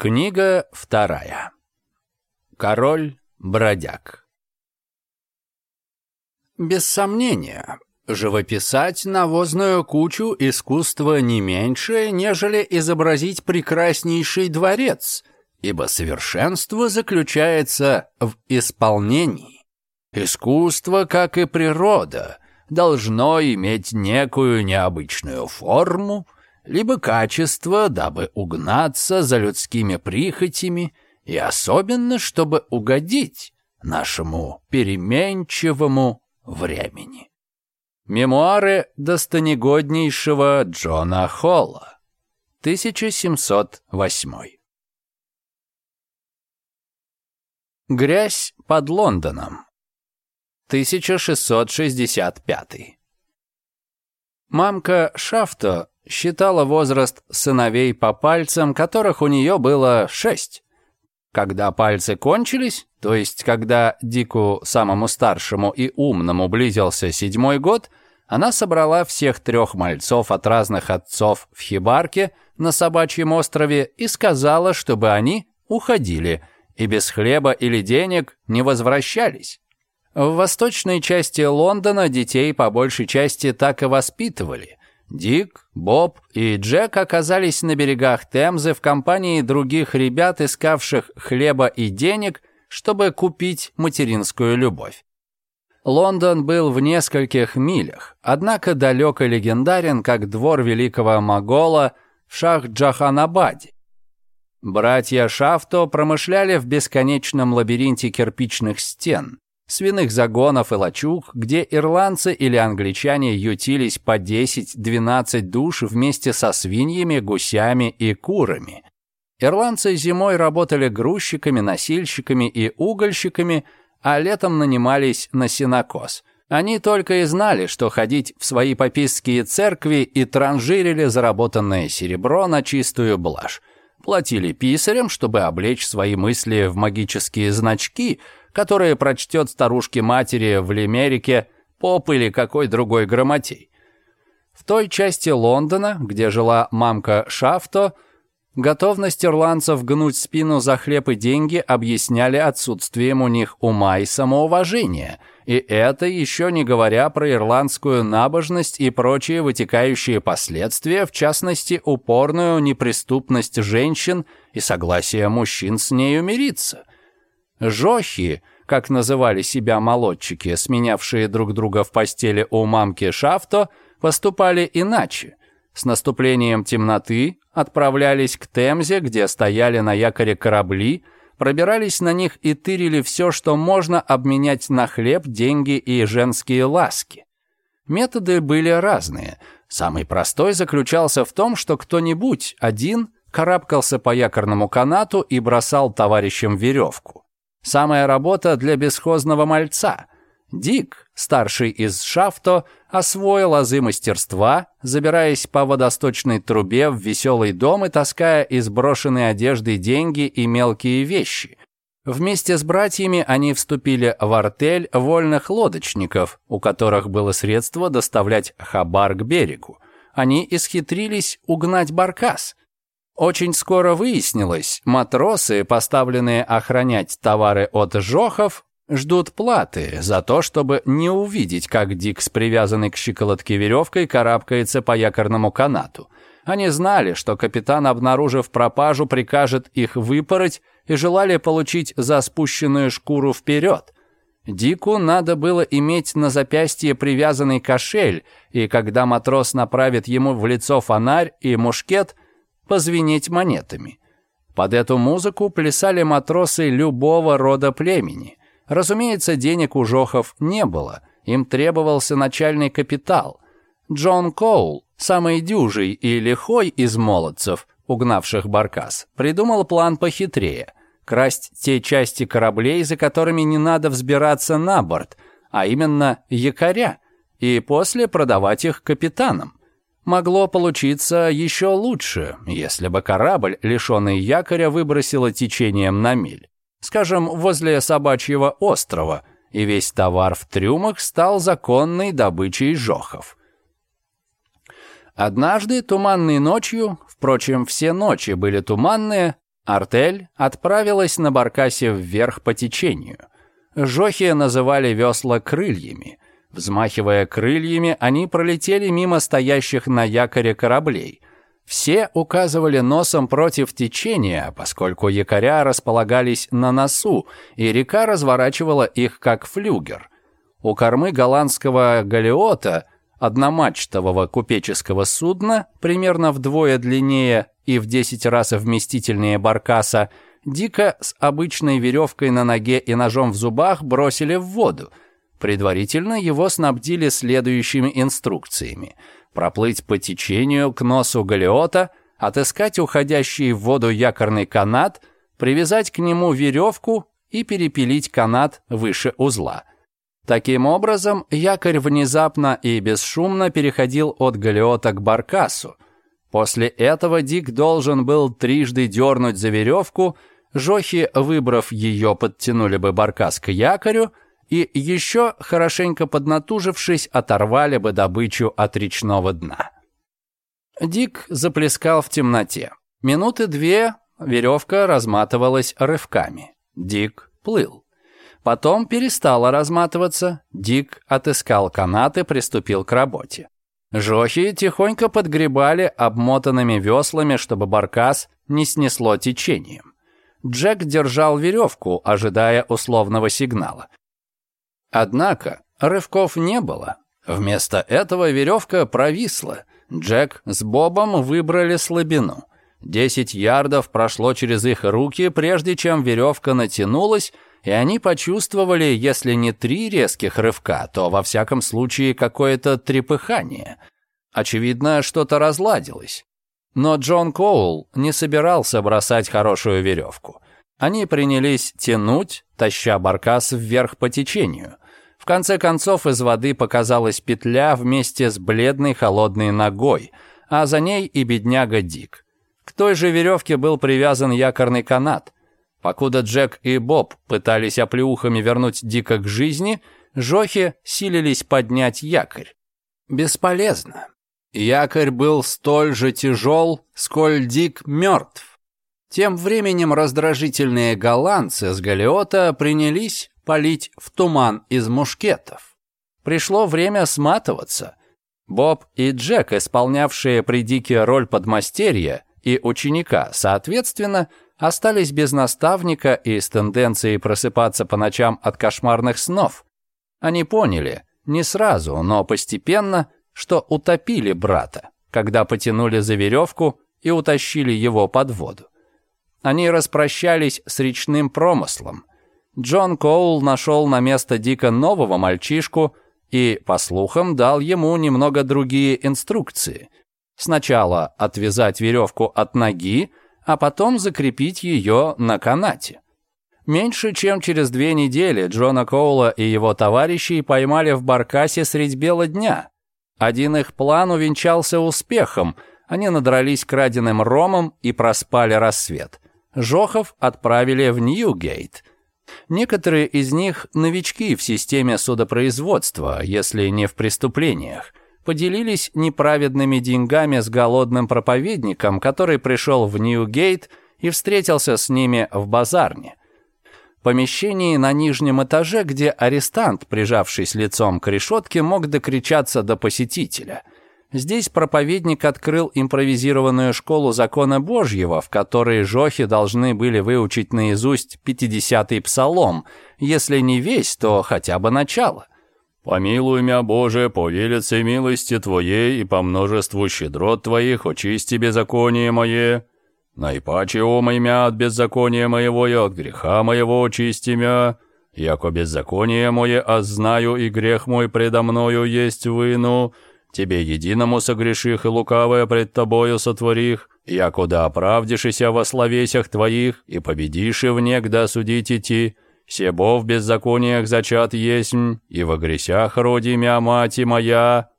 Книга вторая. Король-бродяг. Без сомнения, живописать навозную кучу искусство не меньше, нежели изобразить прекраснейший дворец, ибо совершенство заключается в исполнении. Искусство, как и природа, должно иметь некую необычную форму – либо качество, дабы угнаться за людскими прихотями и особенно, чтобы угодить нашему переменчивому времени. Мемуары достанегоднейшего Джона Холла, 1708. Грязь под Лондоном, 1665. Мамка Шафта считала возраст сыновей по пальцам, которых у нее было шесть. Когда пальцы кончились, то есть когда Дику, самому старшему и умному, близился седьмой год, она собрала всех трех мальцов от разных отцов в хибарке на собачьем острове и сказала, чтобы они уходили и без хлеба или денег не возвращались. В восточной части Лондона детей по большей части так и воспитывали. Дик, Боб и Джек оказались на берегах Темзы в компании других ребят, искавших хлеба и денег, чтобы купить материнскую любовь. Лондон был в нескольких милях, однако далек и легендарен, как двор великого Могола в Шах-Джаханабаде. Братья Шафто промышляли в бесконечном лабиринте кирпичных стен, свиных загонов и лачуг, где ирландцы или англичане ютились по 10-12 душ вместе со свиньями, гусями и курами. Ирландцы зимой работали грузчиками, носильщиками и угольщиками, а летом нанимались на сенокос. Они только и знали, что ходить в свои попистские церкви и транжирили заработанное серебро на чистую блажь. Платили писарям, чтобы облечь свои мысли в магические значки – которые прочтет старушке-матери в Лимерике поп или какой другой грамотей. В той части Лондона, где жила мамка Шафто, готовность ирландцев гнуть спину за хлеб и деньги объясняли отсутствием у них ума и самоуважения, и это еще не говоря про ирландскую набожность и прочие вытекающие последствия, в частности, упорную неприступность женщин и согласие мужчин с нею мириться. Жохи, как называли себя молодчики, сменявшие друг друга в постели у мамки Шафто, поступали иначе. С наступлением темноты отправлялись к Темзе, где стояли на якоре корабли, пробирались на них и тырили все, что можно обменять на хлеб, деньги и женские ласки. Методы были разные. Самый простой заключался в том, что кто-нибудь один карабкался по якорному канату и бросал товарищам веревку. Самая работа для бесхозного мальца. Дик, старший из Шафто, освоил азы мастерства, забираясь по водосточной трубе в веселый дом и таская из брошенной одежды деньги и мелкие вещи. Вместе с братьями они вступили в артель вольных лодочников, у которых было средство доставлять хабар к берегу. Они исхитрились угнать баркас – очень скоро выяснилось, матросы, поставленные охранять товары от жохов, ждут платы за то, чтобы не увидеть, как Дикс, привязанный к щиколотке веревкой, карабкается по якорному канату. Они знали, что капитан, обнаружив пропажу, прикажет их выпороть и желали получить за спущенную шкуру вперед. Дику надо было иметь на запястье привязанный кошель, и когда матрос направит ему в лицо фонарь и мушкет – позвенеть монетами. Под эту музыку плясали матросы любого рода племени. Разумеется, денег у жохов не было, им требовался начальный капитал. Джон Коул, самый дюжий и лихой из молодцев, угнавших Баркас, придумал план похитрее. Красть те части кораблей, за которыми не надо взбираться на борт, а именно якоря, и после продавать их капитанам могло получиться еще лучше, если бы корабль, лишенный якоря, выбросило течением на миль. Скажем, возле собачьего острова, и весь товар в трюмах стал законной добычей жохов. Однажды туманной ночью, впрочем, все ночи были туманные, артель отправилась на баркасе вверх по течению. Жохи называли весла крыльями. Взмахивая крыльями, они пролетели мимо стоящих на якоре кораблей. Все указывали носом против течения, поскольку якоря располагались на носу, и река разворачивала их как флюгер. У кормы голландского галеота, одномачтового купеческого судна, примерно вдвое длиннее и в 10 раз вместительнее баркаса, Дика с обычной веревкой на ноге и ножом в зубах бросили в воду – Предварительно его снабдили следующими инструкциями. Проплыть по течению к носу галеота, отыскать уходящий в воду якорный канат, привязать к нему веревку и перепилить канат выше узла. Таким образом, якорь внезапно и бесшумно переходил от галеота к баркасу. После этого Дик должен был трижды дернуть за веревку, жохи, выбрав ее, подтянули бы баркас к якорю, и еще, хорошенько поднатужившись, оторвали бы добычу от речного дна. Дик заплескал в темноте. Минуты две веревка разматывалась рывками. Дик плыл. Потом перестала разматываться. Дик отыскал канат и приступил к работе. Жохи тихонько подгребали обмотанными веслами, чтобы баркас не снесло течением. Джек держал веревку, ожидая условного сигнала. Однако рывков не было. Вместо этого веревка провисла. Джек с Бобом выбрали слабину. Десять ярдов прошло через их руки, прежде чем веревка натянулась, и они почувствовали, если не три резких рывка, то во всяком случае какое-то трепыхание. Очевидно, что-то разладилось. Но Джон Коул не собирался бросать хорошую веревку. Они принялись тянуть, таща баркас вверх по течению. В конце концов из воды показалась петля вместе с бледной холодной ногой, а за ней и бедняга Дик. К той же веревке был привязан якорный канат. Покуда Джек и Боб пытались оплеухами вернуть Дика к жизни, жохи силились поднять якорь. Бесполезно. Якорь был столь же тяжел, сколь Дик мертв. Тем временем раздражительные голландцы с голиота принялись Полить в туман из мушкетов. Пришло время сматываться. Боб и Джек, исполнявшие при Дике роль подмастерья и ученика, соответственно, остались без наставника и с тенденцией просыпаться по ночам от кошмарных снов. Они поняли, не сразу, но постепенно, что утопили брата, когда потянули за веревку и утащили его под воду. Они распрощались с речным промыслом, Джон Коул нашел на место Дика нового мальчишку и, по слухам, дал ему немного другие инструкции. Сначала отвязать веревку от ноги, а потом закрепить ее на канате. Меньше чем через две недели Джона Коула и его товарищей поймали в баркасе средь бела дня. Один их план увенчался успехом, они надрались краденым ромом и проспали рассвет. Жохов отправили в Ньюгейт – Некоторые из них – новички в системе судопроизводства, если не в преступлениях. Поделились неправедными деньгами с голодным проповедником, который пришел в Нью-Гейт и встретился с ними в базарне. Помещении на нижнем этаже, где арестант, прижавшись лицом к решетке, мог докричаться до посетителя – Здесь проповедник открыл импровизированную школу закона Божьего, в которой жохи должны были выучить наизусть 50-й псалом, если не весь, то хотя бы начало. «Помилуй мя, Боже, по велице милости Твоей и по множеству щедрот Твоих очисти беззаконие мое. Наипаче омой мя от беззакония моего и от греха моего очисти мя. Яко беззаконие мое ознаю а и грех мой предо мною есть выну». Тебе единому согреших и лукавое пред тобою сотворих, куда оправдишися во словесях твоих и победишь и вне, когда судить идти, себо в беззакониях зачат есть и во гресях роди мя моя».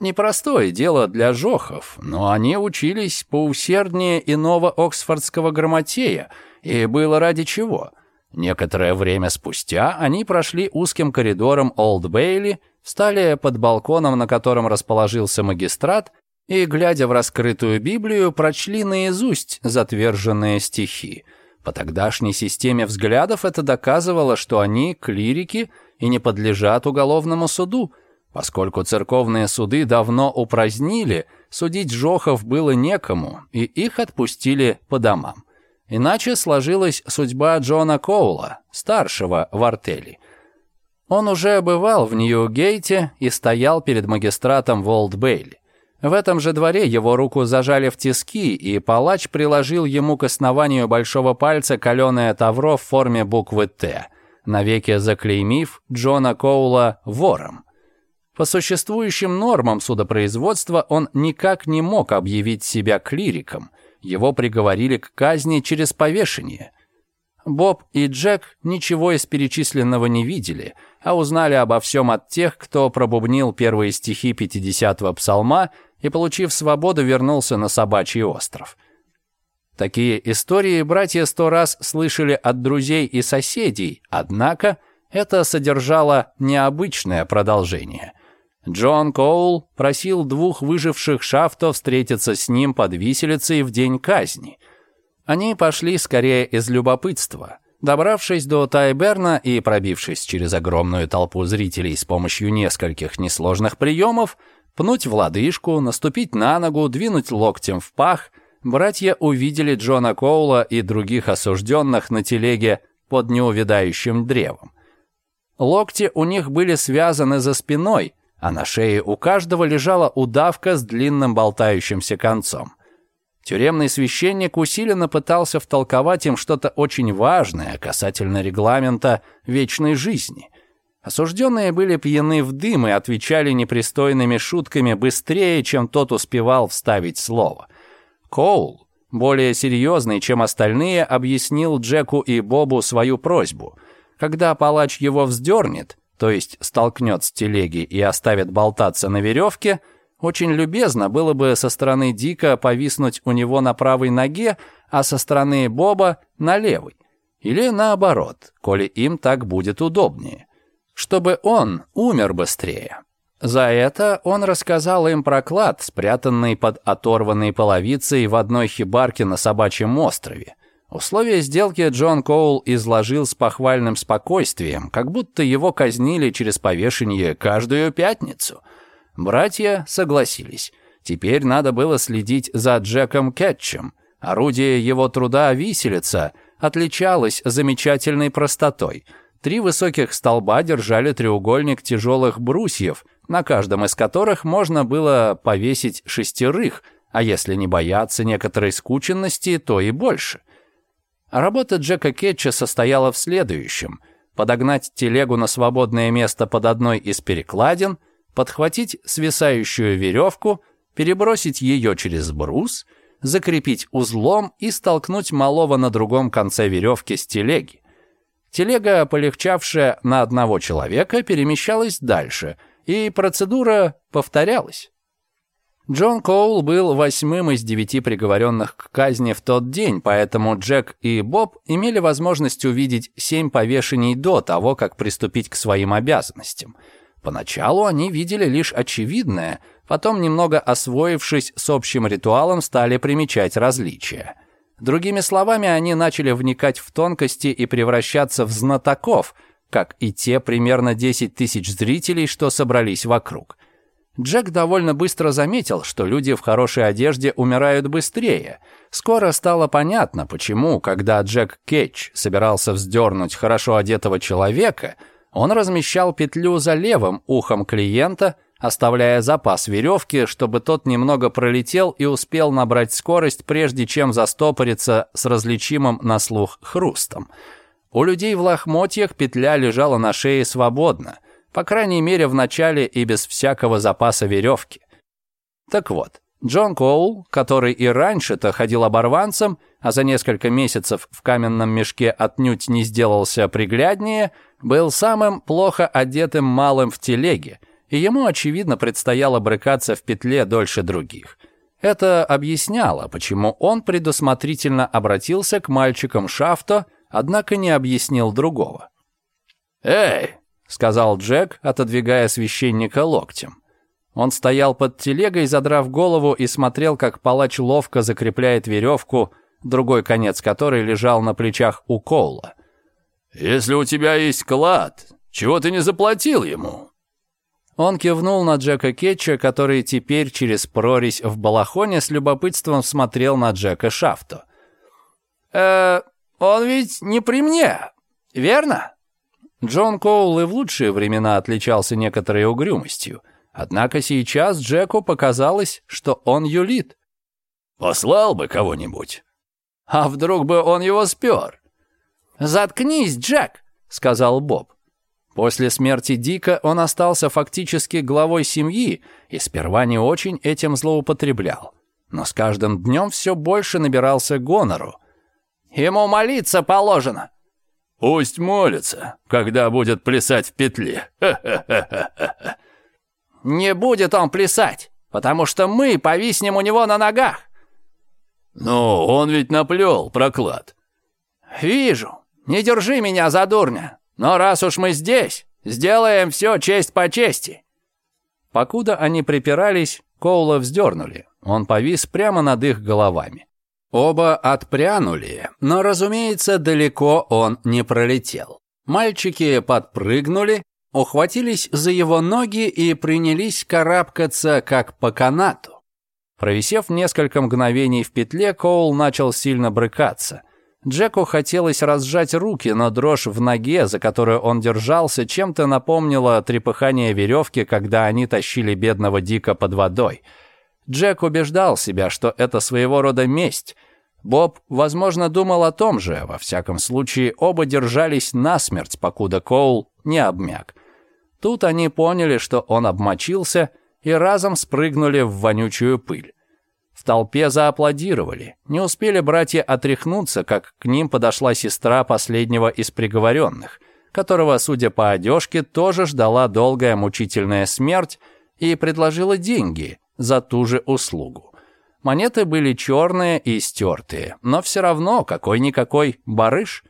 Непростое дело для жохов, но они учились поусерднее иного оксфордского грамотея, и было ради чего. Некоторое время спустя они прошли узким коридором Олд Бейли встали под балконом, на котором расположился магистрат, и, глядя в раскрытую Библию, прочли наизусть затверженные стихи. По тогдашней системе взглядов это доказывало, что они клирики и не подлежат уголовному суду, поскольку церковные суды давно упразднили, судить жохов было некому, и их отпустили по домам. Иначе сложилась судьба Джона Коула, старшего в артели. Он уже бывал в Нью-Гейте и стоял перед магистратом Волт-Бейли. В этом же дворе его руку зажали в тиски, и палач приложил ему к основанию большого пальца каленое тавро в форме буквы «Т», навеки заклеймив Джона Коула вором. По существующим нормам судопроизводства он никак не мог объявить себя клириком. Его приговорили к казни через повешение. Боб и Джек ничего из перечисленного не видели, а узнали обо всем от тех, кто пробубнил первые стихи 50-го псалма и, получив свободу, вернулся на собачий остров. Такие истории братья сто раз слышали от друзей и соседей, однако это содержало необычное продолжение. Джон Коул просил двух выживших шафтов встретиться с ним под виселицей в день казни – они пошли скорее из любопытства. Добравшись до Тайберна и пробившись через огромную толпу зрителей с помощью нескольких несложных приемов, пнуть в лодыжку, наступить на ногу, двинуть локтем в пах, братья увидели Джона Коула и других осужденных на телеге под неувядающим древом. Локти у них были связаны за спиной, а на шее у каждого лежала удавка с длинным болтающимся концом. Тюремный священник усиленно пытался втолковать им что-то очень важное касательно регламента вечной жизни. Осужденные были пьяны в дым и отвечали непристойными шутками быстрее, чем тот успевал вставить слово. Коул, более серьезный, чем остальные, объяснил Джеку и Бобу свою просьбу. Когда палач его вздернет, то есть столкнет с телеги и оставит болтаться на веревке – очень любезно было бы со стороны Дика повиснуть у него на правой ноге, а со стороны Боба — на левой. Или наоборот, коли им так будет удобнее. Чтобы он умер быстрее. За это он рассказал им про клад, спрятанный под оторванной половицей в одной хибарке на собачьем острове. Условия сделки Джон Коул изложил с похвальным спокойствием, как будто его казнили через повешение каждую пятницу — Братья согласились. Теперь надо было следить за Джеком Кетчем. Орудие его труда виселица отличалось замечательной простотой. Три высоких столба держали треугольник тяжелых брусьев, на каждом из которых можно было повесить шестерых, а если не бояться некоторой скученности, то и больше. Работа Джека Кетча состояла в следующем. Подогнать телегу на свободное место под одной из перекладин – подхватить свисающую веревку, перебросить ее через брус, закрепить узлом и столкнуть малого на другом конце веревки с телеги. Телега, полегчавшая на одного человека, перемещалась дальше, и процедура повторялась. Джон Коул был восьмым из девяти приговоренных к казни в тот день, поэтому Джек и Боб имели возможность увидеть семь повешений до того, как приступить к своим обязанностям – Поначалу они видели лишь очевидное, потом, немного освоившись с общим ритуалом, стали примечать различия. Другими словами, они начали вникать в тонкости и превращаться в знатоков, как и те примерно 10 тысяч зрителей, что собрались вокруг. Джек довольно быстро заметил, что люди в хорошей одежде умирают быстрее. Скоро стало понятно, почему, когда Джек Кетч собирался вздернуть хорошо одетого человека – он размещал петлю за левым ухом клиента, оставляя запас веревки, чтобы тот немного пролетел и успел набрать скорость, прежде чем застопориться с различимым на слух хрустом. У людей в лохмотьях петля лежала на шее свободно, по крайней мере в начале и без всякого запаса веревки. Так вот, Джон Коул, который и раньше-то ходил оборванцем, а за несколько месяцев в каменном мешке отнюдь не сделался пригляднее, был самым плохо одетым малым в телеге, и ему, очевидно, предстояло брыкаться в петле дольше других. Это объясняло, почему он предусмотрительно обратился к мальчикам Шафто, однако не объяснил другого. «Эй!» — сказал Джек, отодвигая священника локтем. Он стоял под телегой, задрав голову, и смотрел, как палач ловко закрепляет веревку другой конец которой лежал на плечах у Коула. «Если у тебя есть клад, чего ты не заплатил ему?» Он кивнул на Джека Кетча, который теперь через прорезь в балахоне с любопытством смотрел на Джека Шафту. «Э, он ведь не при мне, верно?» Джон Коул и в лучшие времена отличался некоторой угрюмостью. Однако сейчас Джеку показалось, что он юлит. «Послал бы кого-нибудь. А вдруг бы он его спер? «Заткнись, Джек!» — сказал Боб. После смерти Дика он остался фактически главой семьи и сперва не очень этим злоупотреблял. Но с каждым днем все больше набирался гонору. «Ему молиться положено!» «Пусть молится, когда будет плясать в петле!» «Не будет он плясать, потому что мы повиснем у него на ногах!» «Ну, он ведь наплел проклад». «Вижу. Не держи меня за дурня. Но раз уж мы здесь, сделаем все честь по чести». Покуда они припирались, Коула вздернули. Он повис прямо над их головами. Оба отпрянули, но, разумеется, далеко он не пролетел. Мальчики подпрыгнули, ухватились за его ноги и принялись карабкаться, как по канату. Провисев несколько мгновений в петле, Коул начал сильно брыкаться. Джеку хотелось разжать руки, но дрожь в ноге, за которую он держался, чем-то напомнила трепыхание веревки, когда они тащили бедного Дика под водой. Джек убеждал себя, что это своего рода месть. Боб, возможно, думал о том же. Во всяком случае, оба держались насмерть, покуда Коул не обмяк. Тут они поняли, что он обмочился — и разом спрыгнули в вонючую пыль. В толпе зааплодировали. Не успели братья отряхнуться, как к ним подошла сестра последнего из приговоренных, которого, судя по одежке, тоже ждала долгая мучительная смерть и предложила деньги за ту же услугу. Монеты были черные и стертые, но все равно какой-никакой барыш.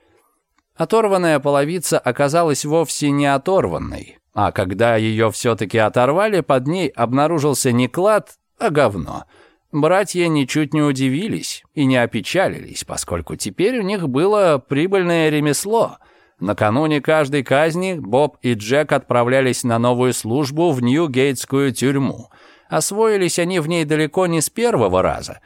Оторванная половица оказалась вовсе не оторванной, а когда ее все-таки оторвали, под ней обнаружился не клад, а говно. Братья ничуть не удивились и не опечалились, поскольку теперь у них было прибыльное ремесло. Накануне каждой казни Боб и Джек отправлялись на новую службу в Нью-Гейтскую тюрьму. Освоились они в ней далеко не с первого раза.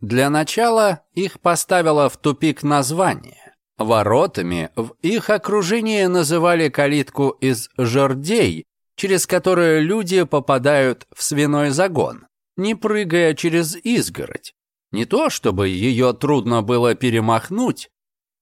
Для начала их поставило в тупик название. Воротами в их окружении называли калитку из жердей, через которую люди попадают в свиной загон, не прыгая через изгородь. Не то чтобы ее трудно было перемахнуть,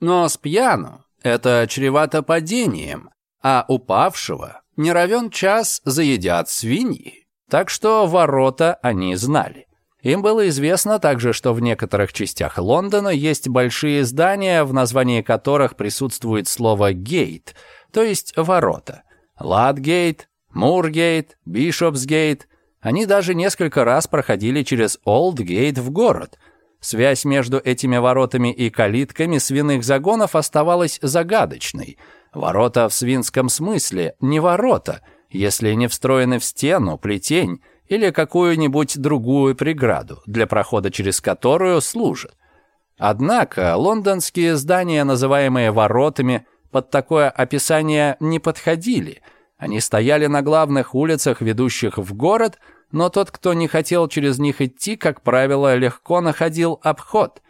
но с пьяну это чревато падением, а упавшего не равен час заедят свиньи. Так что ворота они знали. Им было известно также, что в некоторых частях Лондона есть большие здания, в названии которых присутствует слово «гейт», то есть «ворота». Ладгейт, Мургейт, Бишопсгейт. Они даже несколько раз проходили через Олдгейт в город. Связь между этими воротами и калитками свиных загонов оставалась загадочной. Ворота в свинском смысле не ворота, если не встроены в стену, плетень или какую-нибудь другую преграду, для прохода через которую служат. Однако лондонские здания, называемые воротами, под такое описание не подходили. Они стояли на главных улицах, ведущих в город, но тот, кто не хотел через них идти, как правило, легко находил обход.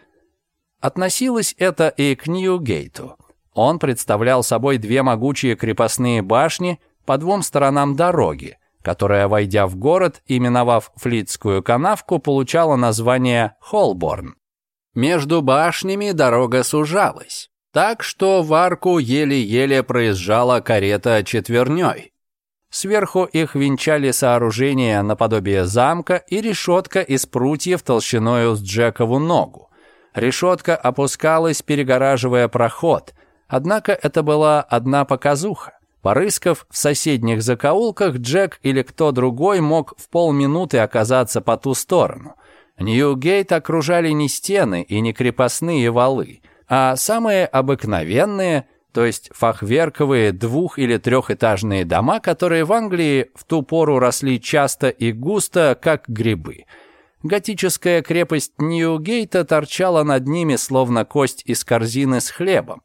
Относилось это и к Ньюгейту. Он представлял собой две могучие крепостные башни по двум сторонам дороги, которая, войдя в город именовав Флитскую канавку, получала название Холборн. Между башнями дорога сужалась, так что в арку еле-еле проезжала карета четверней. Сверху их венчали сооружения наподобие замка и решетка из прутьев толщиною с Джекову ногу. Решетка опускалась, перегораживая проход, однако это была одна показуха. Порыскав в соседних закоулках, Джек или кто другой мог в полминуты оказаться по ту сторону. Ньюгейт окружали не стены и не крепостные валы, а самые обыкновенные, то есть фахверковые двух- или трехэтажные дома, которые в Англии в ту пору росли часто и густо, как грибы. Готическая крепость Ньюгейта торчала над ними, словно кость из корзины с хлебом.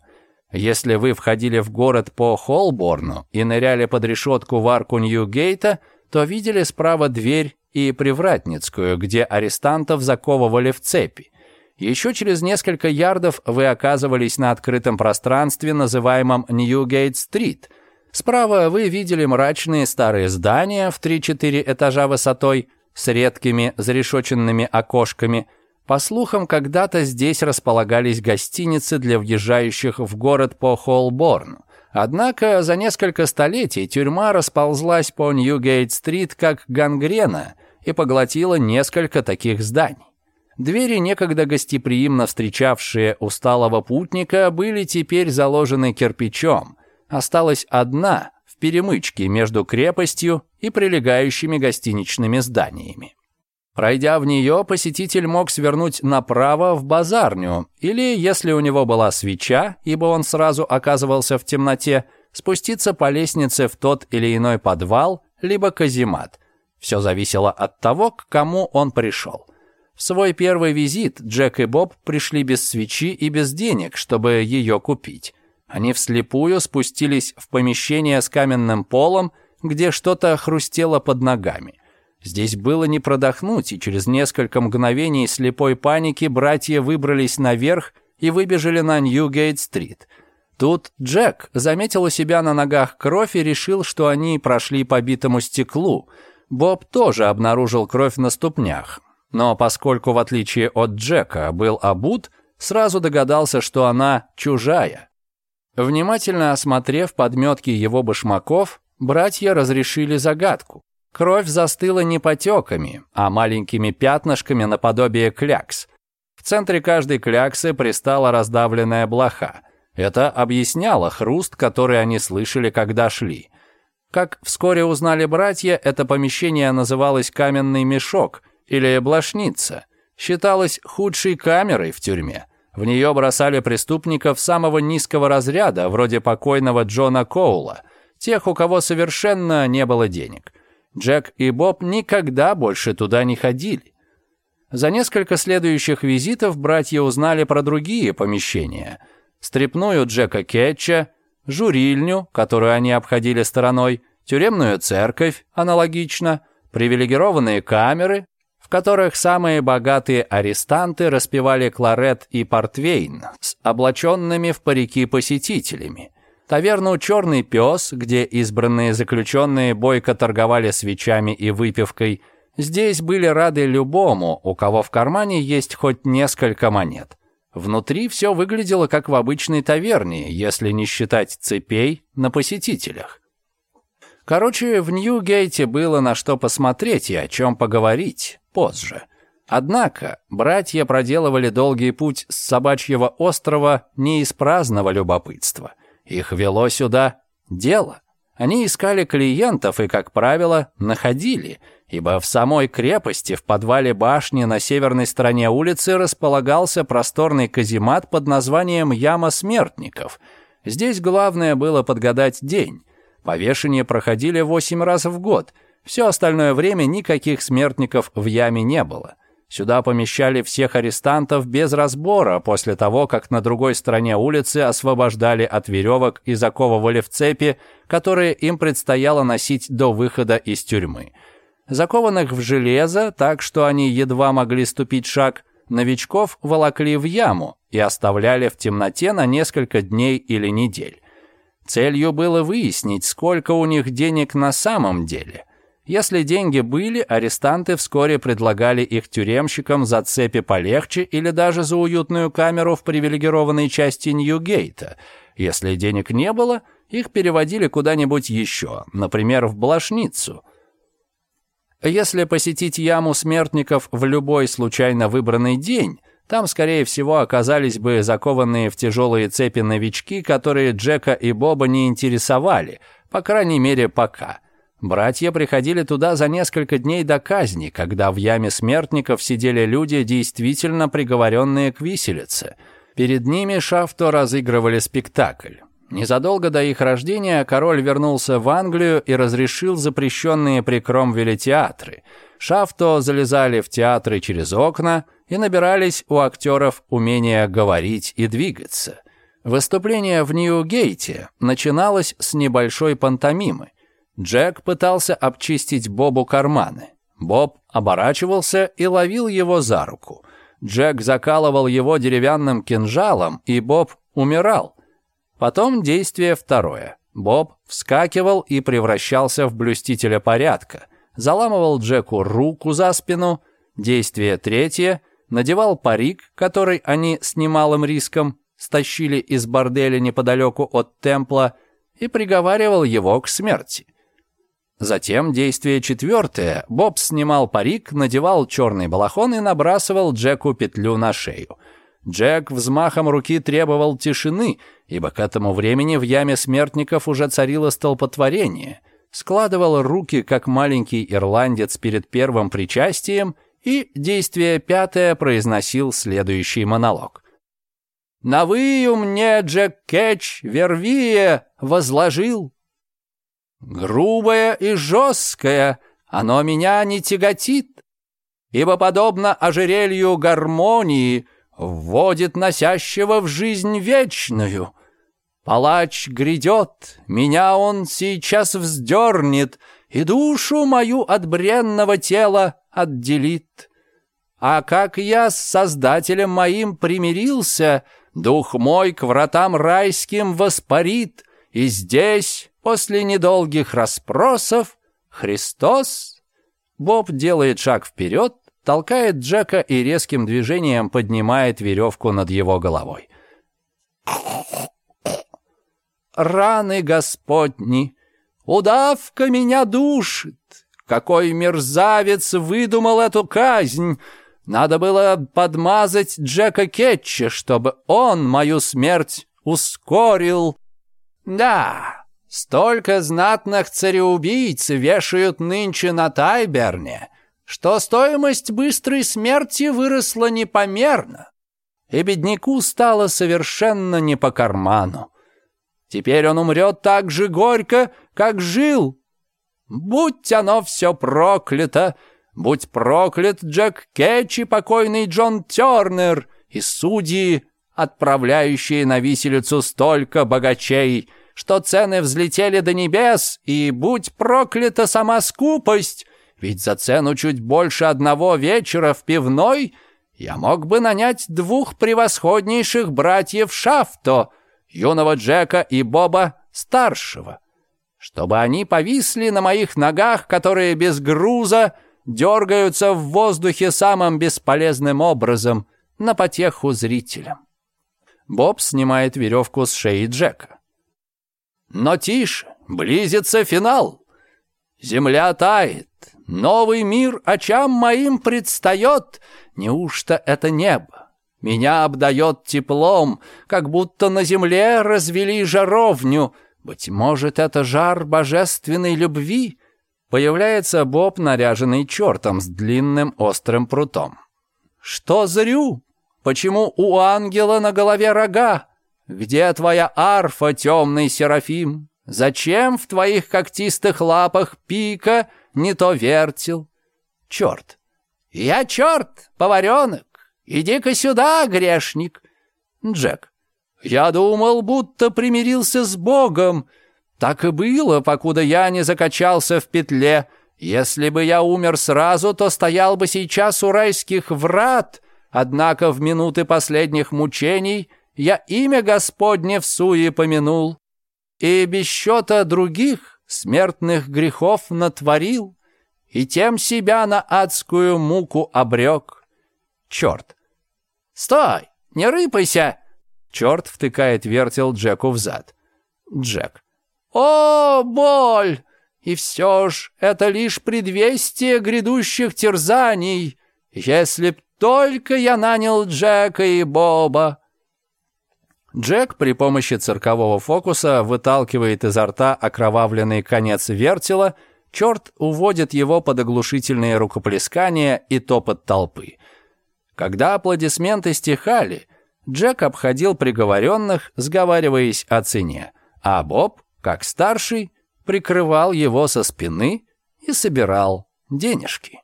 Если вы входили в город по Холборну и ныряли под решетку в арку Ньюгейта, то видели справа дверь и Привратницкую, где арестантов заковывали в цепи. Еще через несколько ярдов вы оказывались на открытом пространстве, называемом Ньюгейт-стрит. Справа вы видели мрачные старые здания в 3-4 этажа высотой с редкими зарешоченными окошками – по слухам, когда-то здесь располагались гостиницы для въезжающих в город по Холборну. Однако за несколько столетий тюрьма расползлась по Ньюгейт-стрит как гангрена и поглотила несколько таких зданий. Двери, некогда гостеприимно встречавшие усталого путника, были теперь заложены кирпичом. Осталась одна в перемычке между крепостью и прилегающими гостиничными зданиями. Пройдя в нее, посетитель мог свернуть направо в базарню, или, если у него была свеча, ибо он сразу оказывался в темноте, спуститься по лестнице в тот или иной подвал, либо каземат. Все зависело от того, к кому он пришел. В свой первый визит Джек и Боб пришли без свечи и без денег, чтобы ее купить. Они вслепую спустились в помещение с каменным полом, где что-то хрустело под ногами – Здесь было не продохнуть, и через несколько мгновений слепой паники братья выбрались наверх и выбежали на Ньюгейт-стрит. Тут Джек заметил у себя на ногах кровь и решил, что они прошли по битому стеклу. Боб тоже обнаружил кровь на ступнях. Но поскольку, в отличие от Джека, был обут, сразу догадался, что она чужая. Внимательно осмотрев подметки его башмаков, братья разрешили загадку. Кровь застыла не потеками, а маленькими пятнышками наподобие клякс. В центре каждой кляксы пристала раздавленная блоха. Это объясняло хруст, который они слышали, когда шли. Как вскоре узнали братья, это помещение называлось «каменный мешок» или «блошница». Считалось худшей камерой в тюрьме. В нее бросали преступников самого низкого разряда, вроде покойного Джона Коула, тех, у кого совершенно не было денег. Джек и Боб никогда больше туда не ходили. За несколько следующих визитов братья узнали про другие помещения. Стрепную Джека Кетча, журильню, которую они обходили стороной, тюремную церковь, аналогично, привилегированные камеры, в которых самые богатые арестанты распивали кларет и портвейн с облаченными в парики посетителями, Таверну «Черный пес», где избранные заключенные бойко торговали свечами и выпивкой. Здесь были рады любому, у кого в кармане есть хоть несколько монет. Внутри все выглядело как в обычной таверне, если не считать цепей на посетителях. Короче, в Нью-Гейте было на что посмотреть и о чем поговорить позже. Однако братья проделывали долгий путь с собачьего острова не из праздного любопытства – их вело сюда дело. Они искали клиентов и, как правило, находили, ибо в самой крепости в подвале башни на северной стороне улицы располагался просторный каземат под названием «Яма смертников». Здесь главное было подгадать день. Повешения проходили восемь раз в год. Все остальное время никаких смертников в яме не было. Сюда помещали всех арестантов без разбора после того, как на другой стороне улицы освобождали от веревок и заковывали в цепи, которые им предстояло носить до выхода из тюрьмы. Закованных в железо, так что они едва могли ступить шаг, новичков волокли в яму и оставляли в темноте на несколько дней или недель. Целью было выяснить, сколько у них денег на самом деле – если деньги были, арестанты вскоре предлагали их тюремщикам за цепи полегче или даже за уютную камеру в привилегированной части Нью-Гейта. Если денег не было, их переводили куда-нибудь еще, например, в Блошницу. Если посетить яму смертников в любой случайно выбранный день, там, скорее всего, оказались бы закованные в тяжелые цепи новички, которые Джека и Боба не интересовали, по крайней мере, пока – Братья приходили туда за несколько дней до казни, когда в яме смертников сидели люди, действительно приговоренные к виселице. Перед ними Шафто разыгрывали спектакль. Незадолго до их рождения король вернулся в Англию и разрешил запрещенные при Кромвеле театры. Шафто залезали в театры через окна и набирались у актеров умения говорить и двигаться. Выступление в Нью-Гейте начиналось с небольшой пантомимы. Джек пытался обчистить Бобу карманы. Боб оборачивался и ловил его за руку. Джек закалывал его деревянным кинжалом, и Боб умирал. Потом действие второе. Боб вскакивал и превращался в блюстителя порядка. Заламывал Джеку руку за спину. Действие третье. Надевал парик, который они с немалым риском стащили из борделя неподалеку от темпла, и приговаривал его к смерти. Затем действие четвертое. Боб снимал парик, надевал черный балахон и набрасывал Джеку петлю на шею. Джек взмахом руки требовал тишины, ибо к этому времени в яме смертников уже царило столпотворение. Складывал руки, как маленький ирландец перед первым причастием, и, действие пятое, произносил следующий монолог. На выю мне, Джек Кетч, вервие, возложил грубое и жесткое, оно меня не тяготит, ибо, подобно ожерелью гармонии, вводит носящего в жизнь вечную. Палач грядет, меня он сейчас вздернет и душу мою от бренного тела отделит. А как я с Создателем моим примирился, дух мой к вратам райским воспарит, и здесь, после недолгих расспросов, Христос... Боб делает шаг вперед, толкает Джека и резким движением поднимает веревку над его головой. «Раны Господни! Удавка меня душит! Какой мерзавец выдумал эту казнь!» Надо было подмазать Джека Кетча, чтобы он мою смерть ускорил. Да, столько знатных цареубийц вешают нынче на Тайберне, что стоимость быстрой смерти выросла непомерно, и бедняку стало совершенно не по карману. Теперь он умрет так же горько, как жил. Будь оно все проклято, будь проклят Джек Кетч и покойный Джон Тернер, и судьи отправляющие на виселицу столько богачей, что цены взлетели до небес, и будь проклята сама скупость, ведь за цену чуть больше одного вечера в пивной я мог бы нанять двух превосходнейших братьев Шафто, юного Джека и Боба Старшего, чтобы они повисли на моих ногах, которые без груза дергаются в воздухе самым бесполезным образом на потеху зрителям. Боб снимает веревку с шеи Джека. Но тише, близится финал. Земля тает, новый мир очам моим предстает. Неужто это небо? Меня обдает теплом, как будто на земле развели жаровню. Быть может, это жар божественной любви? Появляется Боб, наряженный чертом с длинным острым прутом. «Что зрю?» Почему у ангела на голове рога? Где твоя арфа, темный Серафим? Зачем в твоих когтистых лапах пика не то вертел? Черт! Я черт, поваренок! Иди-ка сюда, грешник! Джек. Я думал, будто примирился с Богом. Так и было, покуда я не закачался в петле. Если бы я умер сразу, то стоял бы сейчас у райских врат, Однако в минуты последних мучений я имя Господне в суе помянул и без счета других смертных грехов натворил и тем себя на адскую муку обрек. Черт! Стой! Не рыпайся! Черт втыкает вертел Джеку в зад. Джек. О, боль! И все ж это лишь предвестие грядущих терзаний. Если б только я нанял Джека и Боба». Джек при помощи циркового фокуса выталкивает изо рта окровавленный конец вертела, черт уводит его под оглушительные рукоплескания и топот толпы. Когда аплодисменты стихали, Джек обходил приговоренных, сговариваясь о цене, а Боб, как старший, прикрывал его со спины и собирал денежки.